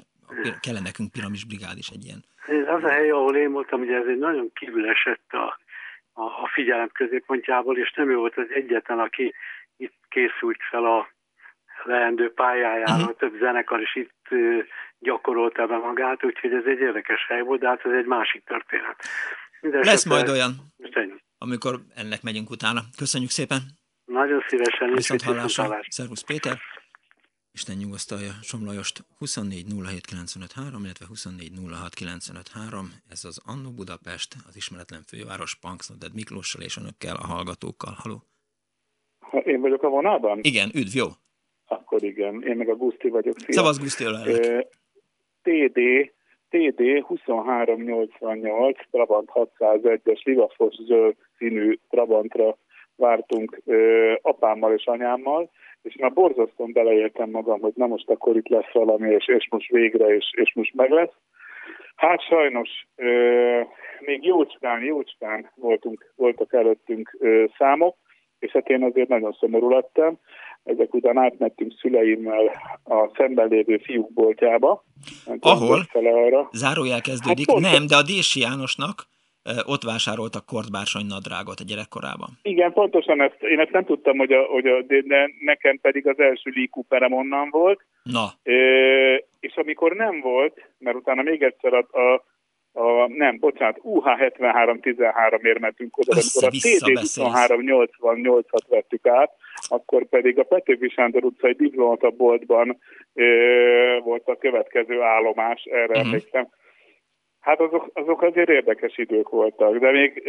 kellene nekünk Piramis Brigád is egy ilyen. Ez az a hely, ahol én voltam, ugye ez egy nagyon kívül esett a a, a figyelem középpontjából, és nem ő volt az egyetlen, aki itt készült fel a leendő pályájára, uh-huh. több zenekar is itt gyakorolta be magát, úgyhogy ez egy érdekes hely volt, de hát ez egy másik történet. Minden Lesz majd olyan, amikor ennek megyünk utána. Köszönjük szépen! Nagyon szívesen. Viszont hallásra. Szervusz Péter! Isten nyugosztalja Somlajost 24 07 illetve 24 Ez az Annó Budapest, az ismeretlen főváros Punksnodded Miklóssal és önökkel, a hallgatókkal. Haló! Én vagyok a vonalban? Igen, üdv, jó! Akkor igen, én meg a Guszti vagyok. Szia. Szavasz Guszti, TD, TD 2388 Trabant 601-es Livafos zöld színű Trabantra vártunk ö, apámmal és anyámmal, és már borzasztóan beleértem magam, hogy na most akkor itt lesz valami, és, és most végre, és, és most meg lesz. Hát sajnos ö, még jócskán, jócskán voltunk, voltak előttünk ö, számok, és hát én azért nagyon szomorú lettem. Ezek után átmentünk szüleimmel a szemben lévő fiúk boltjába. Ahol? Arra. Zárójel kezdődik. Hát nem, de a Dési Jánosnak ott vásároltak kortbársony nadrágot a gyerekkorában. Igen, pontosan ezt, én ezt nem tudtam, hogy, a, hogy a, de nekem pedig az első Lee Cooperem onnan volt. Na. E, és amikor nem volt, mert utána még egyszer a, a, a nem, bocsánat, UH73-13 mentünk oda, amikor a TD23-88-at vettük át, akkor pedig a Petőfi Sándor utcai diplomataboltban e, volt a következő állomás, erre uh-huh. emlékszem Hát azok, azok azért érdekes idők voltak, de még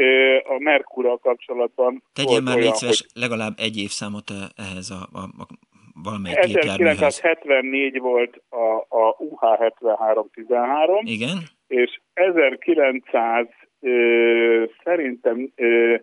a Merkurral kapcsolatban Tegyél már légy hogy... legalább egy évszámot ehhez a, a, a valamelyik 1974 volt a, a UH7313. Igen. És 1900 ö, szerintem ö,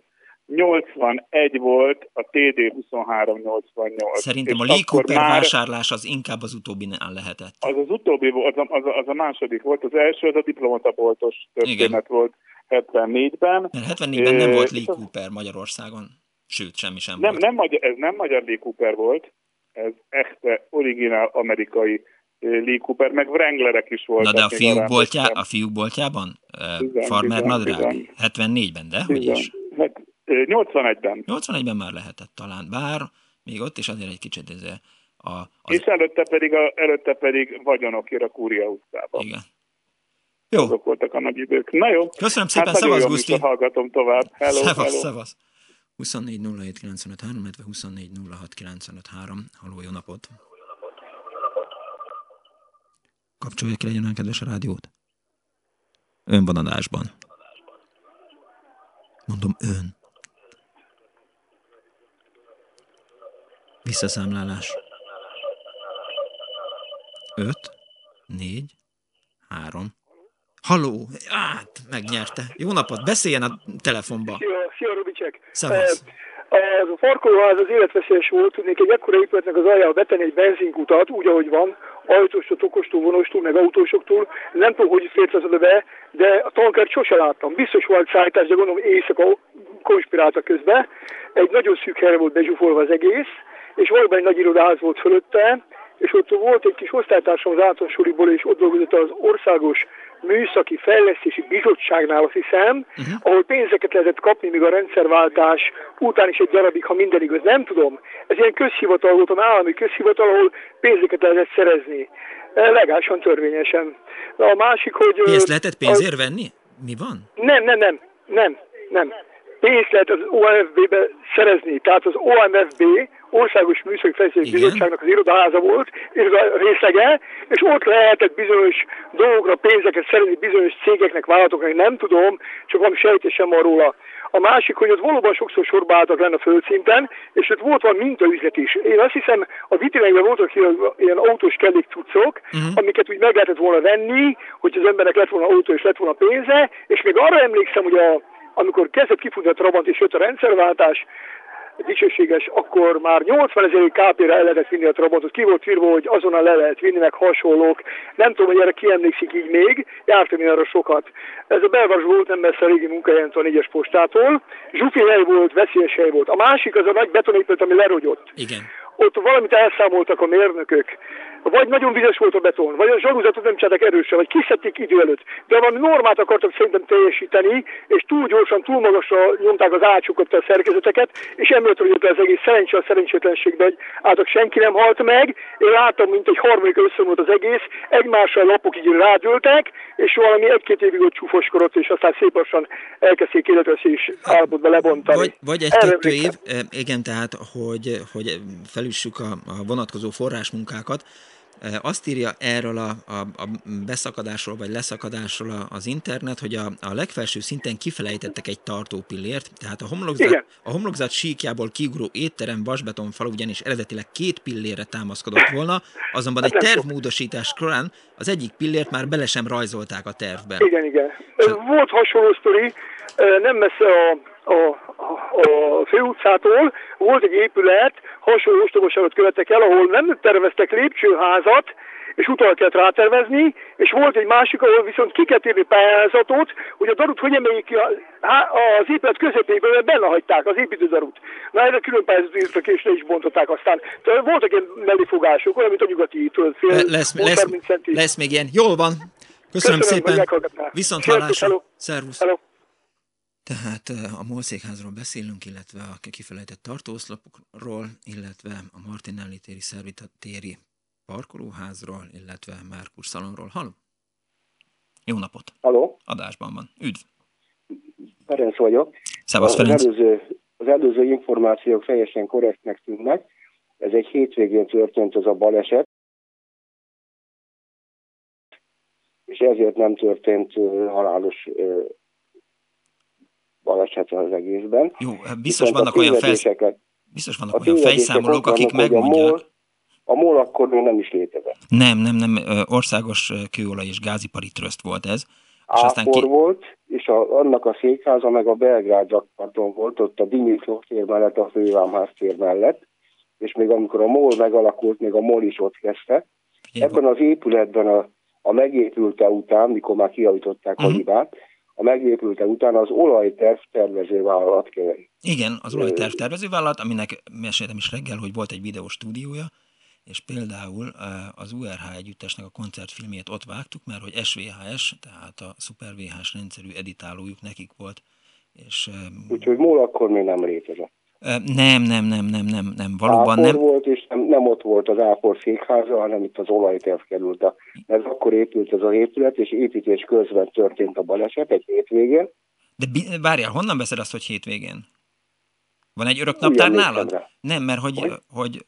81 volt a TD 2388. Szerintem a Lee Cooper már... vásárlás az inkább az utóbbinál lehetett. Az az utóbbi volt, az a, az, a, az a második volt. Az első az a diplomataboltos történet Igen. volt 74-ben. Mert 74-ben nem volt Lee Cooper Magyarországon. Sőt, semmi sem nem, volt. Nem, magyar, ez nem magyar Lee Cooper volt, ez echte, originál amerikai Lee Cooper, meg Wranglerek is voltak. Na de a fiúk, boltjá, a fiúk boltjában? Igen, Farmer nadrág? 74-ben, de? Hogy is? Hát 81-ben. 81-ben már lehetett talán, bár még ott is azért egy kicsit ez a... Az... És előtte pedig, a, előtte pedig vagyonokért a Kúria utcában. Igen. Jó. Azok voltak a nagy idők. Na jó. Köszönöm szépen, hát szavasz, Guszti. hallgatom tovább. Hello, szevasz, hello. szevasz. 24 07 953, illetve 24 06 953. Haló, jó napot! Kapcsolja ki legyen olyan kedves a rádiót. Ön van adásban. Mondom, ön. Visszaszámlálás. 5, 4, 3. Halló, át, megnyerte. Jó napot, beszéljen a telefonba. Szia, szia Rubicek. Szevasz. Ez a farkolóház az életveszélyes volt, tudnék egy ekkora épületnek az aljába betenni egy benzinkutat, úgy, ahogy van, ajtóstól, okostól, vonostól, meg autósoktól. Nem tudom, hogy fértezed be, de a tankert sose láttam. Biztos volt szállítás, de gondolom éjszaka konspirálta közben. Egy nagyon szűk helyre volt bezsúfolva az egész, és valóban egy nagy irodáz volt fölötte, és ott volt egy kis osztálytársam az általános és ott dolgozott az országos műszaki fejlesztési bizottságnál, azt hiszem, uh-huh. ahol pénzeket lehetett kapni, még a rendszerváltás után is egy darabig, ha minden igaz, nem tudom. Ez ilyen közhivatal volt, állami közhivatal, ahol pénzeket lehetett szerezni. Eh, legálisan, törvényesen. A másik, hogy... Pénzt lehetett pénzért venni? Mi van? Nem, nem, nem, nem, nem. Pénzt lehet az OMFB-be szerezni. Tehát az OMFB, Országos Műszaki Fejlesztési Bizottságnak az irodaháza volt, iroda részlege, és ott lehetett bizonyos dolgokra pénzeket szerezni bizonyos cégeknek, vállalatoknak, nem tudom, csak valami sejtésem van róla. A másik, hogy ott valóban sokszor sorba álltak lenne a földszinten, és ott volt valami mintaüzlet is. Én azt hiszem, a vitrinekben voltak ilyen, ilyen autós kellék cuccok, uh-huh. amiket úgy meg lehetett volna venni, hogy az embernek lett volna autó és lett volna pénze, és még arra emlékszem, hogy a, amikor kezdett kifutni a Trabant és jött a rendszerváltás, dicsőséges, akkor már 80 ezer KP-re el lehetett vinni a Trabantot, ki volt írva, hogy azonnal le lehet vinni, meg hasonlók. Nem tudom, hogy erre ki emlékszik így még, jártam én arra sokat. Ez a belváros volt nem messze a régi munkahelyen a négyes postától. Zsufi hely volt, veszélyes hely volt. A másik az a nagy betonépület, ami lerogyott. Igen. Ott valamit elszámoltak a mérnökök vagy nagyon vizes volt a beton, vagy a zsaluzatot nem csináltak erősen, vagy kiszedték idő előtt. De valami normát akartak szerintem teljesíteni, és túl gyorsan, túl magasra nyomták az ácsokat, a szerkezeteket, és emiatt hogy az egész szerencsé a szerencsétlenségben, hogy által senki nem halt meg. Én láttam, mint egy harmadik összeomlott az egész, egymással lapok így rádöltek, és valami egy-két évig ott csúfoskodott, és aztán szép lassan elkezdték életveszélyes állapotba lebontani. Vagy, vagy egy-kettő év, igen, tehát, hogy, hogy felüssük a, a vonatkozó forrásmunkákat, azt írja erről a, a, a beszakadásról vagy leszakadásról az internet, hogy a, a legfelső szinten kifelejtettek egy tartópillért, tehát a homlokzat, a homlokzat síkjából kiugró étterem vasbeton falu ugyanis eredetileg két pillére támaszkodott volna, azonban egy hát tervmódosítás korán az egyik pillért már bele sem rajzolták a tervbe. Igen, igen. Volt hasonló sztori, nem messze a a, a, főutcától volt egy épület, hasonló ostobaságot követtek el, ahol nem terveztek lépcsőházat, és utal kellett rátervezni, és volt egy másik, ahol viszont ki kell térni pályázatot, hogy a darut hogy emeljék ki az épület közepéből, mert benne hagyták az építődarut. Na erre külön pályázatot írtak, és le is bontották aztán. Tehát voltak ilyen melléfogások, olyan, mint a nyugati fél, lesz, lesz, lesz még ilyen. Jól van. Köszönöm, Köszönöm szépen. Viszont hallásra. Szervusz. Hello. Tehát a Molszékházról beszélünk, illetve a kifelejtett tartóoszlopokról, illetve a Martinelli téri szervitatéri parkolóházról, illetve Márkus szalonról. Halló? Jó napot! Halló? Adásban van. Üdv! Ferenc vagyok. Szevasz, Ferenc. Az előző, az előző információk teljesen korrektnek tűnnek. Ez egy hétvégén történt ez a baleset, és ezért nem történt halálos baleset az egészben. Jó, hát biztos Viszont vannak olyan, felsz... biztos vannak olyan fejszámolók, akik megmondják. A MOL, a MOL akkor még nem is létezett. Nem, nem, nem, országos kőolaj és gázipari tröszt volt ez. És aztán ki... volt, és a, annak a székháza meg a Belgrád rakparton volt, ott a Dimitrov tér mellett, a Fővámház tér mellett, és még amikor a MOL megalakult, még a MOL is ott kezdte. Ebben az épületben a, a megépülte után, mikor már kiavították uh-huh. a mhm. hibát, a megépülte után az olajterv tervezővállalat kell. Igen, az olajterv tervezővállalat, aminek meséltem is reggel, hogy volt egy videó stúdiója, és például az URH együttesnek a koncertfilmét ott vágtuk, mert hogy SVHS, tehát a Super VHS rendszerű editálójuk nekik volt. És, Úgyhogy MOL akkor még nem létezett. Nem, nem, nem, nem, nem, nem, valóban Ápor nem. volt, és nem, ott volt az Ápor székháza, hanem itt az olajterv került. Ez akkor épült ez az épület, és építés közben történt a baleset egy hétvégén. De várjál, honnan veszed azt, hogy hétvégén? Van egy örök naptár nálad? Rá. Nem, mert hogy, hogy, hogy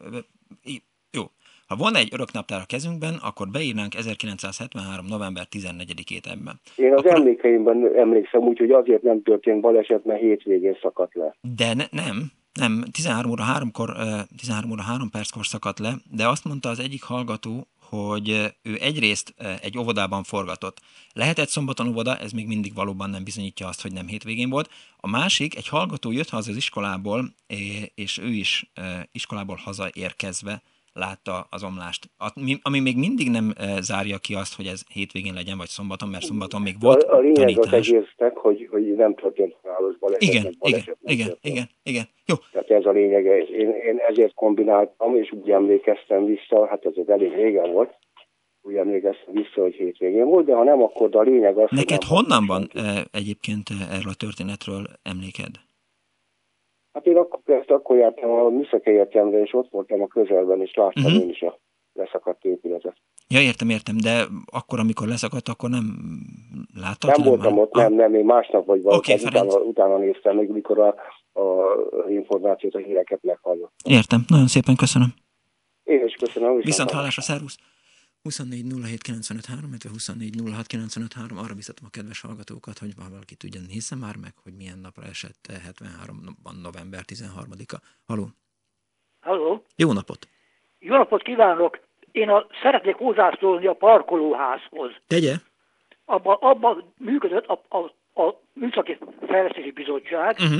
jó, ha van egy öröknaptár a kezünkben, akkor beírnánk 1973. november 14-ét ebben. Én az akkor... emlékeimben emlékszem úgy, hogy azért nem történt baleset, mert hétvégén szakadt le. De ne, nem, nem, 13 óra 3-kor, 13 óra 3 perckor szakadt le, de azt mondta az egyik hallgató, hogy ő egyrészt egy óvodában forgatott. Lehetett szombaton óvoda, ez még mindig valóban nem bizonyítja azt, hogy nem hétvégén volt. A másik, egy hallgató jött haza az iskolából, és ő is iskolából hazaérkezve látta az omlást. Ami még mindig nem zárja ki azt, hogy ez hétvégén legyen, vagy szombaton, mert szombaton még volt A, a lényeg tanítás. az egésznek, hogy, hogy nem történt halálos baleset. Igen, igen, igen, igen, igen. Jó. Tehát ez a lényeg. Én, én ezért kombináltam, és úgy emlékeztem vissza, hát ez elég régen volt, úgy emlékeztem vissza, hogy hétvégén volt, de ha nem, akkor de a lényeg az, Neked honnan van egyébként erről a történetről emléked? Hát én akkor, ezt akkor jártam a Műszaki Egyetemre, és ott voltam a közelben, és láttam uh-huh. én is a leszakadt épületet. Ja, értem, értem, de akkor, amikor leszakadt, akkor nem láttad? Nem, nem voltam már? ott, nem, nem, én másnap vagy valami, okay, utána, utána néztem, még mikor a a információt, a híreket meghallgat. Értem, nagyon szépen köszönöm. Én is köszönöm. Viszont hallásra, szervusz! 24 07 95 3, illetve 24 06 95 3, arra biztatom a kedves hallgatókat, hogy valaki tudjon nézze már meg, hogy milyen napra esett 73-ban november 13-a. Haló! Halló! Jó napot! Jó napot kívánok! Én a, szeretnék hozzászólni a parkolóházhoz. Tegye! Abban abba működött a, a, a Műszaki Fejlesztési Bizottság, uh-huh.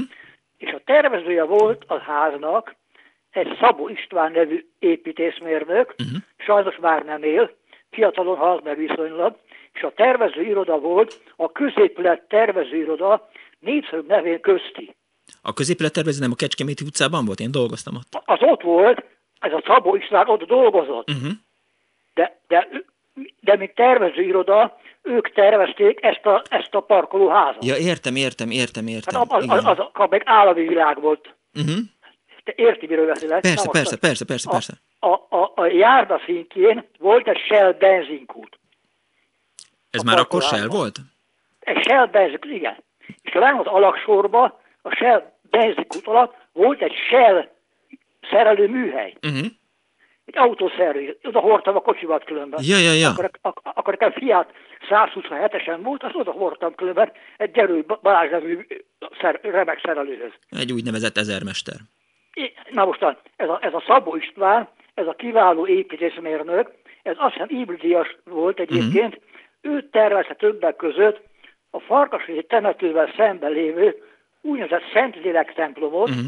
és a tervezője volt a háznak egy Szabó István nevű építészmérnök, uh-huh. Sajnos már nem él, fiatalon halt meg viszonylag, és a tervező iroda volt a középület tervező iroda négyszög nevén közti. A középület tervező nem a Kecskeméti utcában volt? Én dolgoztam ott. Az ott volt, ez a Szabó István ott dolgozott. Uh-huh. De, de, de mint tervezőiroda, ők tervezték ezt a, ezt a parkolóházat. Ja, értem, értem, értem, értem. Hát az, az, az, az meg állami világ volt. Uh-huh. Te érti, miről beszélek? Persze, persze, persze, persze, persze. A, a, a járda szintjén volt egy Shell benzinkút. Ez a már akkor Shell volt? Egy Shell benzinkút, igen. És az alaksorba, a Shell benzinkút alatt volt egy Shell szerelő műhely. Uh-huh. Egy autószerű, oda hordtam a kocsivat különben. Ja, ja, ja. Akkor, ak- akkor nekem Fiat 127-esen volt, azt oda hordtam különben egy Gyerő Balázs nevű szer- remek szerelőhöz. Egy úgynevezett ezermester. Na mostan, ez a, ez a Szabó István, ez a kiváló építészmérnök, ez azt hiszem Ibridias volt egyébként, uh-huh. ő tervezte többek között a Farkasréti temetővel szemben lévő úgynevezett Szentlélek templomot, uh-huh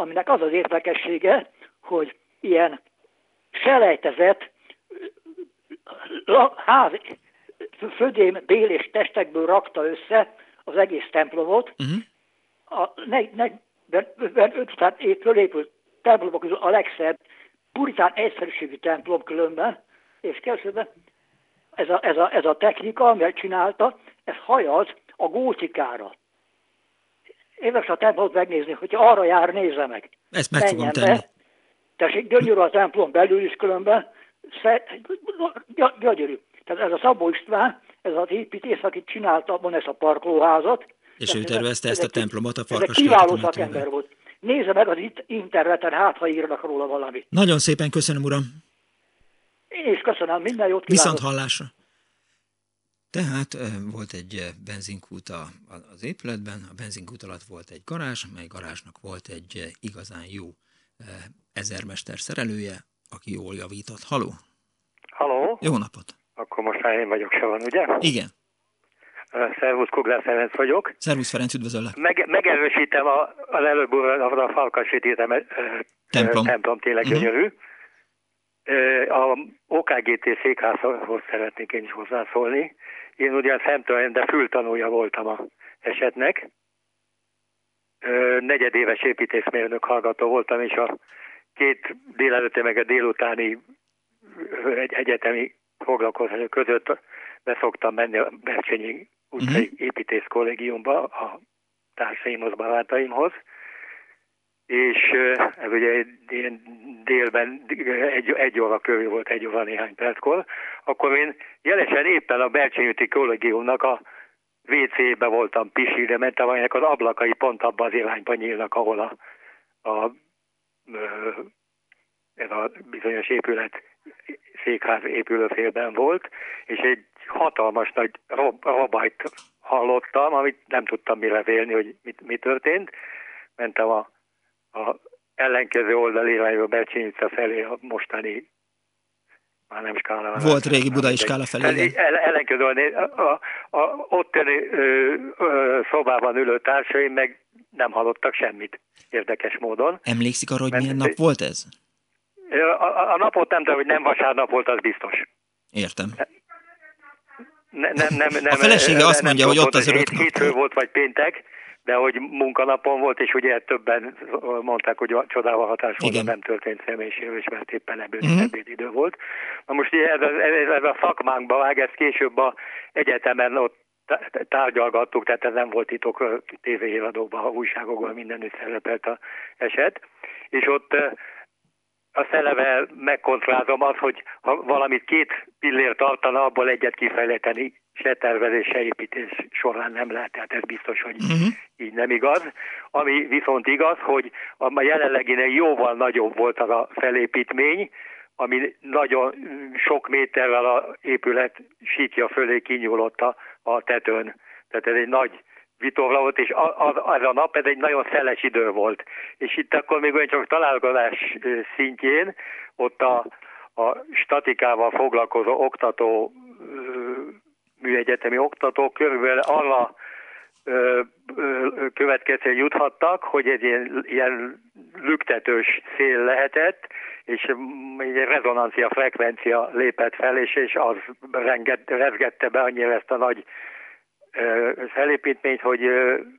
aminek az az érdekessége, hogy ilyen selejtezett házi, födém, bél és testekből rakta össze az egész templomot. Uh-huh. A ne, ne, 55 év fölépült templomok közül a legszebb puritán egyszerűségű templom különben, és kezdve ez a, ez, a, ez a technika, amit csinálta, ez hajaz a gótikára. Érdemes a templomot megnézni, hogyha arra jár, nézze meg. Ezt meg fogom tenni. Be. Tessék, gyönyörű a templom belül is különben. Gyönyörű. Tehát ez a Szabó István, ez az építész, aki csinálta abban ezt a parkolóházat. És ő tervezte ezt a templomot a farkas Ez kiváló szakember volt. Nézze meg az interneten, hát ha írnak róla valamit. Nagyon szépen köszönöm, uram. Én is köszönöm, minden jót kívánok. Viszont hallásra. Tehát volt egy benzinkút az épületben, a benzinkút alatt volt egy garázs, mely garázsnak volt egy igazán jó ezermester szerelője, aki jól javított. Haló? Haló? Jó napot! Akkor most már én vagyok se van, ugye? Igen. Szervusz, Kugler Ferenc vagyok. Szervusz Ferenc, üdvözöllek. Meg, megerősítem a, az előbb a, a Falkasíti templom. templom tényleg uh-huh. gyönyörű. A OKGT székházhoz szeretnék én is hozzászólni. Én ugyan szemtelen, de fültanúja voltam a esetnek. Negyedéves építészmérnök hallgató voltam, és a két délelőtti meg a délutáni egy egyetemi foglalkozások között beszoktam menni a Bercsényi utcai uh-huh. építész kollégiumba a társaimhoz, barátaimhoz, és ez ugye ilyen délben egy, egy óra körül volt, egy óra néhány perckor, akkor én jelesen éppen a Bercsenyüti kollégiumnak a WC-be voltam pisire, mentem, amelynek az ablakai pont abban az irányba nyílnak, ahol a, a, ez a bizonyos épület székház épülőfélben volt, és egy hatalmas nagy rob, robajt hallottam, amit nem tudtam mire vélni, hogy mit, mi történt. Mentem a a ellenkező oldal irányba Becsényica felé a mostani már nem skála. Volt régi budai skála felé. El, ellenkező a, a, a ottani ö, ö, szobában ülő társaim meg nem hallottak semmit, érdekes módon. Emlékszik arra, hogy Mert, milyen nap volt ez? A, a, a napot nem tudom, hogy nem vasárnap volt, az biztos. Értem. Ne, nem, nem, nem, a felesége azt mondja, hogy ott az örök. Hétfő volt, vagy péntek, de hogy munkanapon volt, és ugye többen mondták, hogy a csodával hatás volt, nem történt személyiségről, mert éppen ebéd, uh-huh. ebédidő volt. Na most ugye ez, ez, ez a szakmánkba vág, ez később a egyetemen ott tárgyalgattuk, tehát ez nem volt titok tévéhíradókban, újságokban mindenütt szerepelt a eset, és ott a szeleve megkontrázom az, hogy ha valamit két pillér tartana, abból egyet kifejleteni se tervezés, se építés során nem lehet, tehát ez biztos, hogy uh-huh. így nem igaz. Ami viszont igaz, hogy a jelenleginél jóval nagyobb volt az a felépítmény, ami nagyon sok méterrel a épület síkja fölé kinyúlott a, a tetőn. Tehát ez egy nagy vitorla volt, és az, az a nap ez egy nagyon szeles idő volt. És itt akkor még olyan csak találkozás szintjén, ott a, a statikával foglalkozó oktató, műegyetemi oktatók körülbelül arra következő juthattak, hogy egy ilyen, ilyen lüktetős szél lehetett, és egy rezonancia frekvencia lépett fel, és, és az renget, rezgette be annyira ezt a nagy felépítményt, hogy,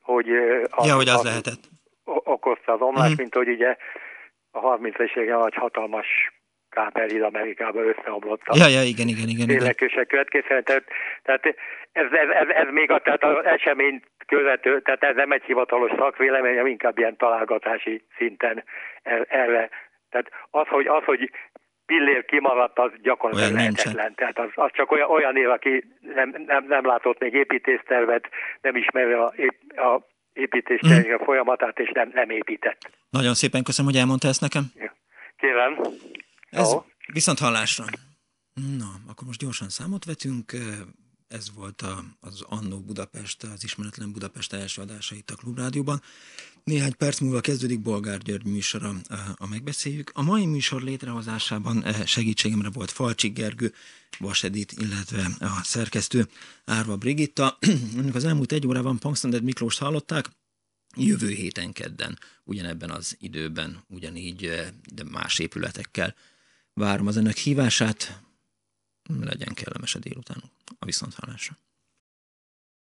hogy, az, ja, hogy az, az lehetett. okozta az omlás, uh-huh. mint hogy ugye a 30-es években nagy hatalmas káperhíd Amerikában összeomlott. Ja, ja, igen, igen, igen. Ténylegősek következően. Tehát, tehát ez, ez, ez, ez, még a, tehát az eseményt követő, tehát ez nem egy hivatalos szakvélemény, inkább ilyen találgatási szinten erre. Tehát az, hogy, az, hogy pillér kimaradt, az gyakorlatilag lehetetlen. Tehát az, az csak olyan, olyan él, aki nem, nem, nem látott még építésztervet, nem ismeri a, a építéstervek mm. a folyamatát, és nem, nem épített. Nagyon szépen köszönöm, hogy elmondta ezt nekem. Kérem. Ez viszont hallásra. Na, akkor most gyorsan számot vetünk. Ez volt a, az Annó Budapest, az Ismeretlen Budapest első adása itt a Klubrádióban. Néhány perc múlva kezdődik Bolgár György műsora, a megbeszéljük. A mai műsor létrehozásában segítségemre volt Falcsik Gergő, Vasedit, illetve a szerkesztő Árva Brigitta. [CLEARS THROAT] az elmúlt egy órában Pangsztanded Miklós hallották, jövő héten kedden, ugyanebben az időben, ugyanígy, de más épületekkel várom az önök hívását. Legyen kellemes a délután a viszonthallásra.